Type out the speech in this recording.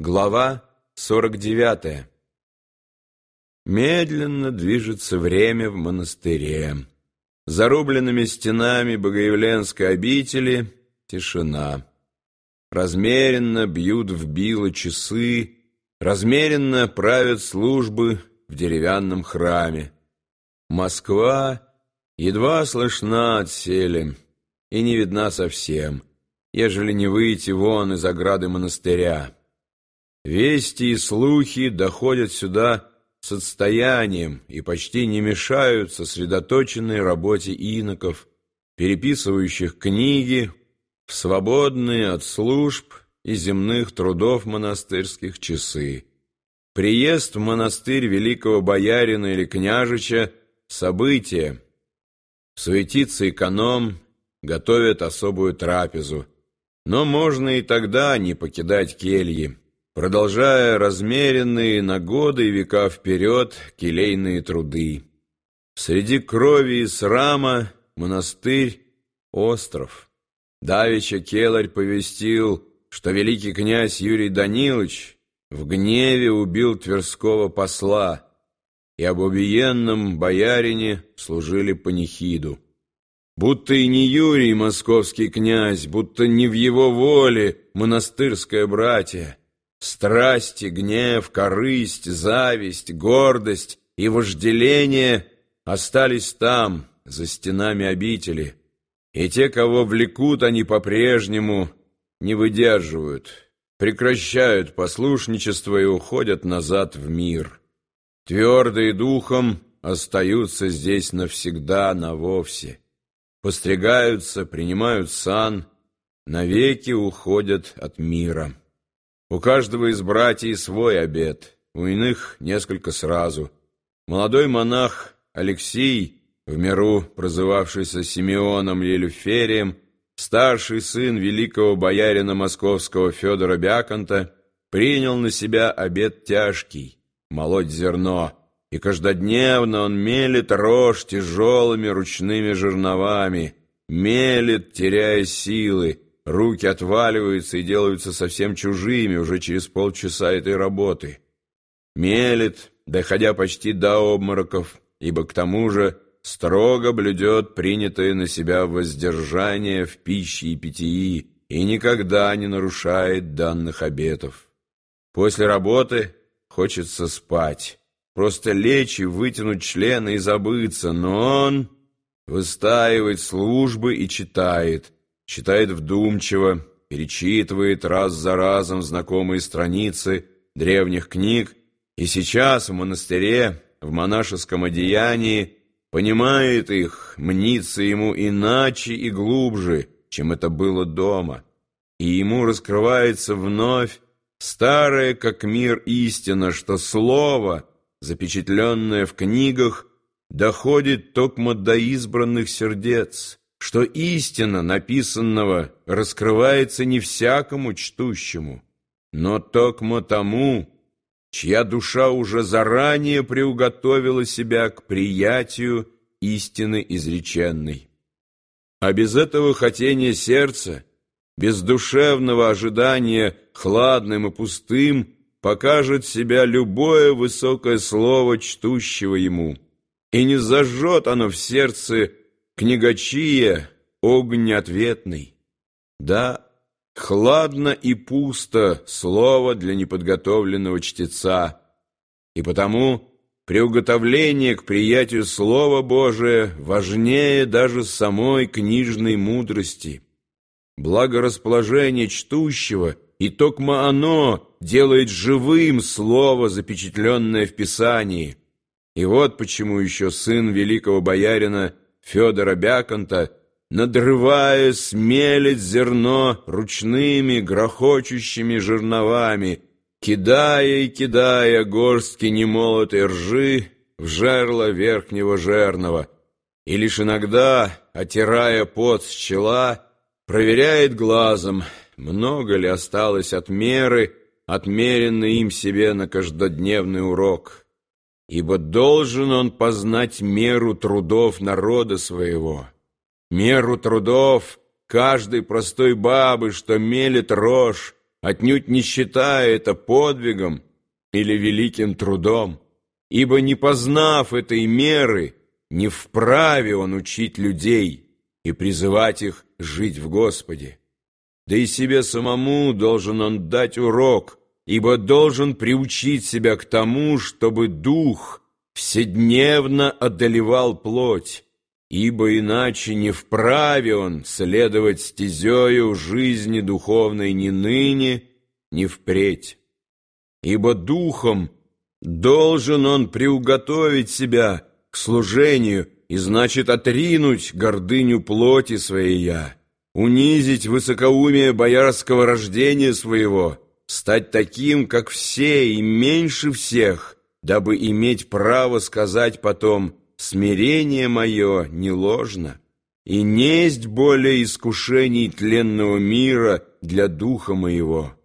Глава 49. Медленно движется время в монастыре. Зарубленными стенами Богоявленской обители тишина. Размеренно бьют в било часы, размеренно правят службы в деревянном храме. Москва едва слышна отселе и не видна совсем, ежели не выйти вон из ограды монастыря. Вести и слухи доходят сюда с отстоянием и почти не мешают сосредоточенной работе иноков, переписывающих книги в свободные от служб и земных трудов монастырских часы. Приезд в монастырь великого боярина или княжича – событие. Суетится эконом, готовят особую трапезу. Но можно и тогда не покидать кельи продолжая размеренные на годы и века вперед келейные труды. Среди крови и срама монастырь — остров. Давича Келарь повестил, что великий князь Юрий Данилович в гневе убил тверского посла, и об убиенном боярине служили панихиду. Будто и не Юрий московский князь, будто не в его воле монастырское братья — Страсти, гнев, корысть, зависть, гордость и вожделение остались там, за стенами обители, и те, кого влекут они по-прежнему, не выдерживают, прекращают послушничество и уходят назад в мир. Твердые духом остаются здесь навсегда, навовсе. Постригаются, принимают сан, навеки уходят от мира. У каждого из братьев свой обед, у иных несколько сразу. Молодой монах Алексей, в миру прозывавшийся Симеоном Елюферием, старший сын великого боярина московского Федора Бяконта, принял на себя обед тяжкий — молоть зерно, и каждодневно он мелет рожь тяжелыми ручными жерновами, мелет, теряя силы, Руки отваливаются и делаются совсем чужими уже через полчаса этой работы. Мелет, доходя почти до обмороков, ибо к тому же строго блюдет принятое на себя воздержание в пище и питьи и никогда не нарушает данных обетов. После работы хочется спать, просто лечь и вытянуть члены и забыться, но он выстаивает службы и читает – читает вдумчиво, перечитывает раз за разом знакомые страницы древних книг, и сейчас в монастыре, в монашеском одеянии, понимает их, мнится ему иначе и глубже, чем это было дома, и ему раскрывается вновь старая как мир истина, что слово, запечатленное в книгах, доходит токмо до избранных сердец, что истина написанного раскрывается не всякому чтущему, но токмо тому, чья душа уже заранее приуготовила себя к приятию истины изреченной. А без этого хотения сердца, без душевного ожидания хладным и пустым, покажет себя любое высокое слово чтущего ему, и не зажжет оно в сердце Книгачия — огонь ответный. Да, хладно и пусто слово для неподготовленного чтеца, и потому приуготовление к приятию Слова Божия важнее даже самой книжной мудрости. Благорасположение чтущего, и токмо оно делает живым слово, запечатленное в Писании. И вот почему еще сын великого боярина – Федора Бяконта, надрывая, смелить зерно ручными грохочущими жерновами, кидая и кидая горстки немолотой ржи в жерло верхнего жернова, и лишь иногда, отирая пот с чела, проверяет глазом, много ли осталось от меры, отмеренной им себе на каждодневный урок ибо должен он познать меру трудов народа своего, меру трудов каждой простой бабы, что мелет рожь, отнюдь не считая это подвигом или великим трудом, ибо не познав этой меры, не вправе он учить людей и призывать их жить в Господе. Да и себе самому должен он дать урок, ибо должен приучить себя к тому, чтобы дух вседневно одолевал плоть, ибо иначе не вправе он следовать стезею жизни духовной ни ныне, ни впредь. Ибо духом должен он приуготовить себя к служению и, значит, отринуть гордыню плоти своей «я», унизить высокоумие боярского рождения своего, стать таким, как все и меньше всех, дабы иметь право сказать потом смирение мое не ложно, и несть более искушений тленного мира для духа моего».